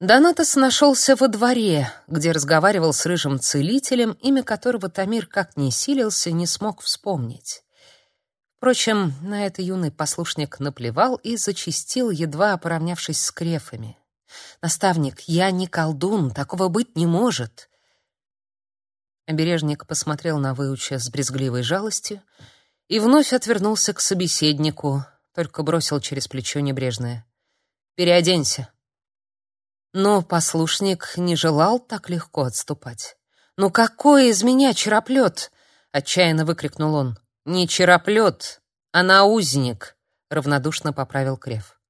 Донатос нашелся во дворе, где разговаривал с рыжим целителем, имя которого Тамир как ни силился, не смог вспомнить. Впрочем, на это юный послушник наплевал и зачистил, едва поравнявшись с крефами. «Наставник, я не колдун, такого быть не может!» Обережник посмотрел на выуча с брезгливой жалостью и вновь отвернулся к собеседнику, только бросил через плечо небрежное. «Переоденься!» Но послушник не желал так легко отступать. «Ну какой из меня чероплет?» — отчаянно выкрикнул он. «Не чероплет, а наузник», — равнодушно поправил Крев.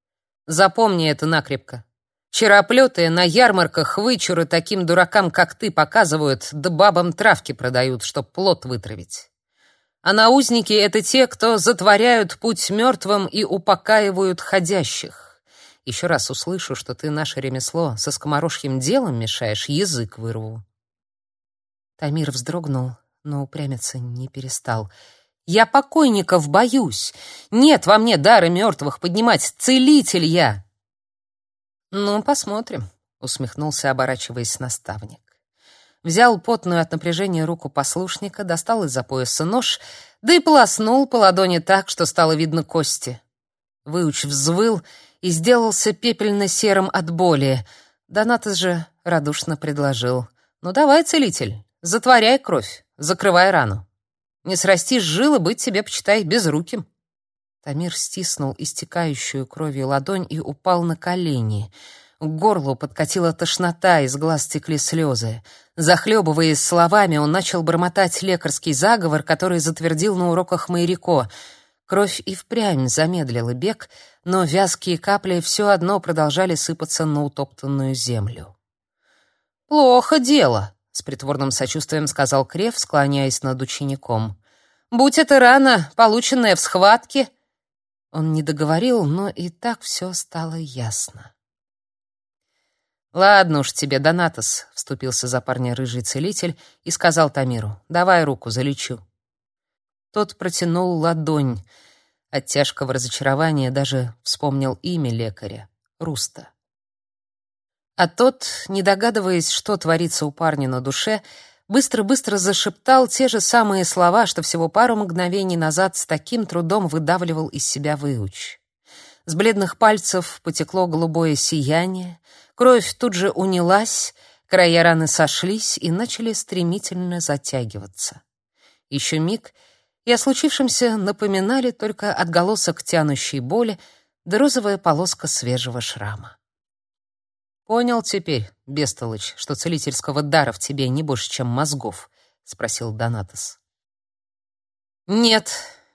«Запомни это накрепко. Чероплеты на ярмарках вычуры таким дуракам, как ты, показывают, да бабам травки продают, чтоб плод вытравить. А наузники — это те, кто затворяют путь мертвым и упокаивают ходящих. Еще раз услышу, что ты наше ремесло со скоморожьим делом мешаешь, язык вырву. Тамир вздрогнул, но упрямиться не перестал. Я покойников боюсь. Нет во мне дара мертвых поднимать. Целитель я. Ну, посмотрим, усмехнулся, оборачиваясь наставник. Взял потную от напряжения руку послушника, достал из-за пояса нож, да и полоснул по ладони так, что стало видно кости. Выуч взвыл и сделался пепельно-серым от боли. Донатос же радушно предложил. «Ну давай, целитель, затворяй кровь, закрывай рану. Не срастишь жилы, быть тебе, почитай, безруким». Тамир стиснул истекающую кровью ладонь и упал на колени. К горлу подкатила тошнота, из глаз текли слезы. Захлебываясь словами, он начал бормотать лекарский заговор, который затвердил на уроках Майрико — Кровь и впрямь замедлила бег, но вязкие капли все одно продолжали сыпаться на утоптанную землю. «Плохо дело», — с притворным сочувствием сказал Крев, склоняясь над учеником. «Будь это рана, полученная в схватке...» Он не договорил, но и так все стало ясно. «Ладно уж тебе, Донатос», — вступился за парня рыжий целитель и сказал Тамиру, «давай руку, залечу». Тот протянул ладонь. От тяжкого разочарования даже вспомнил имя лекаря — Руста. А тот, не догадываясь, что творится у парня на душе, быстро-быстро зашептал те же самые слова, что всего пару мгновений назад с таким трудом выдавливал из себя выуч. С бледных пальцев потекло голубое сияние, кровь тут же унялась, края раны сошлись и начали стремительно затягиваться. Еще миг — и о случившемся напоминали только отголосок тянущей боли да розовая полоска свежего шрама. «Понял теперь, бестолочь, что целительского дара в тебе не больше, чем мозгов?» — спросил Донатос. «Нет,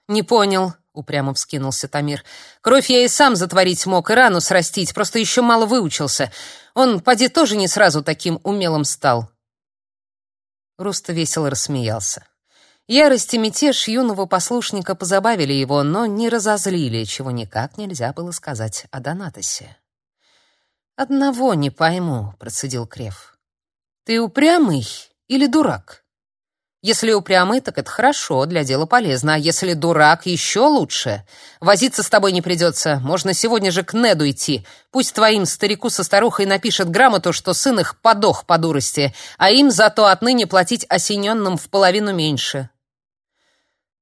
не понял», — упрямо вскинулся Тамир. «Кровь я и сам затворить мог, и рану срастить, просто еще мало выучился. Он, поди, тоже не сразу таким умелым стал». Руста весело рассмеялся. Ярость и мятеж юного послушника позабавили его, но не разозлили, чего никак нельзя было сказать о Донатосе. «Одного не пойму», — процедил Крев. «Ты упрямый или дурак? Если упрямый, так это хорошо, для дела полезно, а если дурак, еще лучше. Возиться с тобой не придется, можно сегодня же к Неду идти. Пусть твоим старику со старухой напишет грамоту, что сын их подох по дурости, а им зато отныне платить осененным в половину меньше.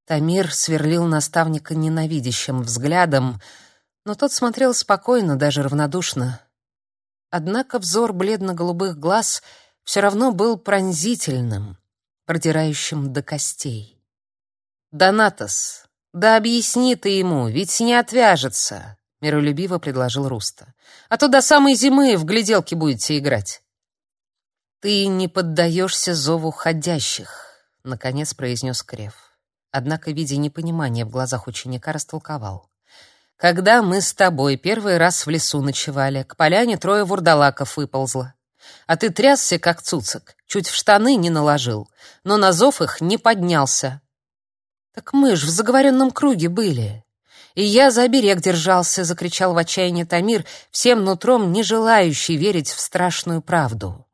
Тамир сверлил наставника ненавидящим взглядом, но тот смотрел спокойно, даже равнодушно. Однако взор бледно-голубых глаз все равно был пронзительным, продирающим до костей. «Донатос, да объясни ты ему, ведь не отвяжется», — миролюбиво предложил Руста. «А то до самой зимы в гляделки будете играть». «Ты не поддаешься зову ходящих», — наконец произнес Крев. Однако, видя непонимание в глазах ученика, растолковал. «Когда мы с тобой первый раз в лесу ночевали, к поляне трое вурдалаков выползло. А ты трясся, как цуцик, чуть в штаны не наложил, но на зов их не поднялся. Так мы ж в заговоренном круге были. И я за берег держался, закричал в отчаянии Тамир, всем нутром не желающий верить в страшную правду.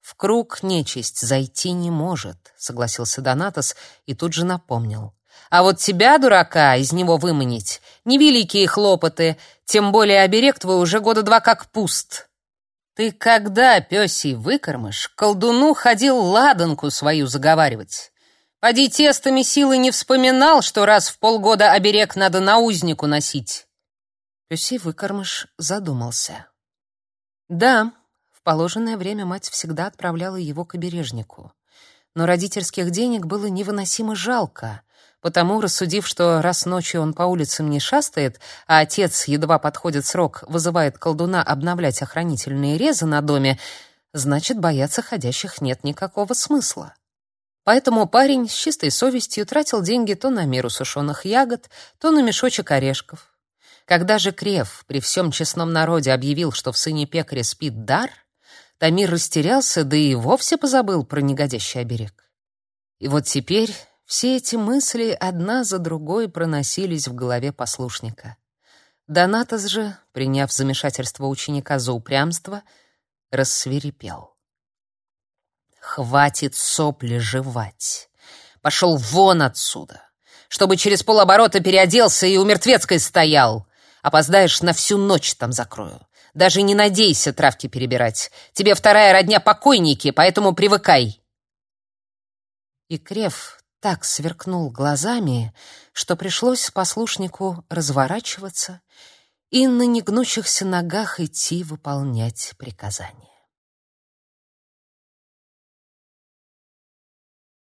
В круг нечисть зайти не может, согласился Донатос и тут же напомнил. А вот тебя, дурака, из него выманить невеликие хлопоты, тем более оберег твой уже года два как пуст. Ты когда, пёсий выкормыш, колдуну ходил ладанку свою заговаривать? Поди тестами силы не вспоминал, что раз в полгода оберег надо на узнику носить. Пёсий выкормыш задумался. Да, в положенное время мать всегда отправляла его к обережнику. Но родительских денег было невыносимо жалко, потому, рассудив, что раз ночью он по улицам не шастает, а отец, едва подходит срок, вызывает колдуна обновлять охранительные резы на доме, значит, бояться ходящих нет никакого смысла. Поэтому парень с чистой совестью тратил деньги то на меру сушеных ягод, то на мешочек орешков. Когда же Крев при всем честном народе объявил, что в сыне пекаря спит дар, Тамир растерялся, да и вовсе позабыл про негодящий оберег. И вот теперь все эти мысли одна за другой проносились в голове послушника. Донатос же, приняв замешательство ученика за упрямство, рассверепел. «Хватит сопли жевать! Пошел вон отсюда! Чтобы через полоборота переоделся и у мертвецкой стоял! Опоздаешь, на всю ночь там закрою! Даже не надейся травки перебирать! Тебе вторая родня покойники, поэтому привыкай!» И Крев так сверкнул глазами, что пришлось послушнику разворачиваться и на негнущихся ногах идти выполнять приказание.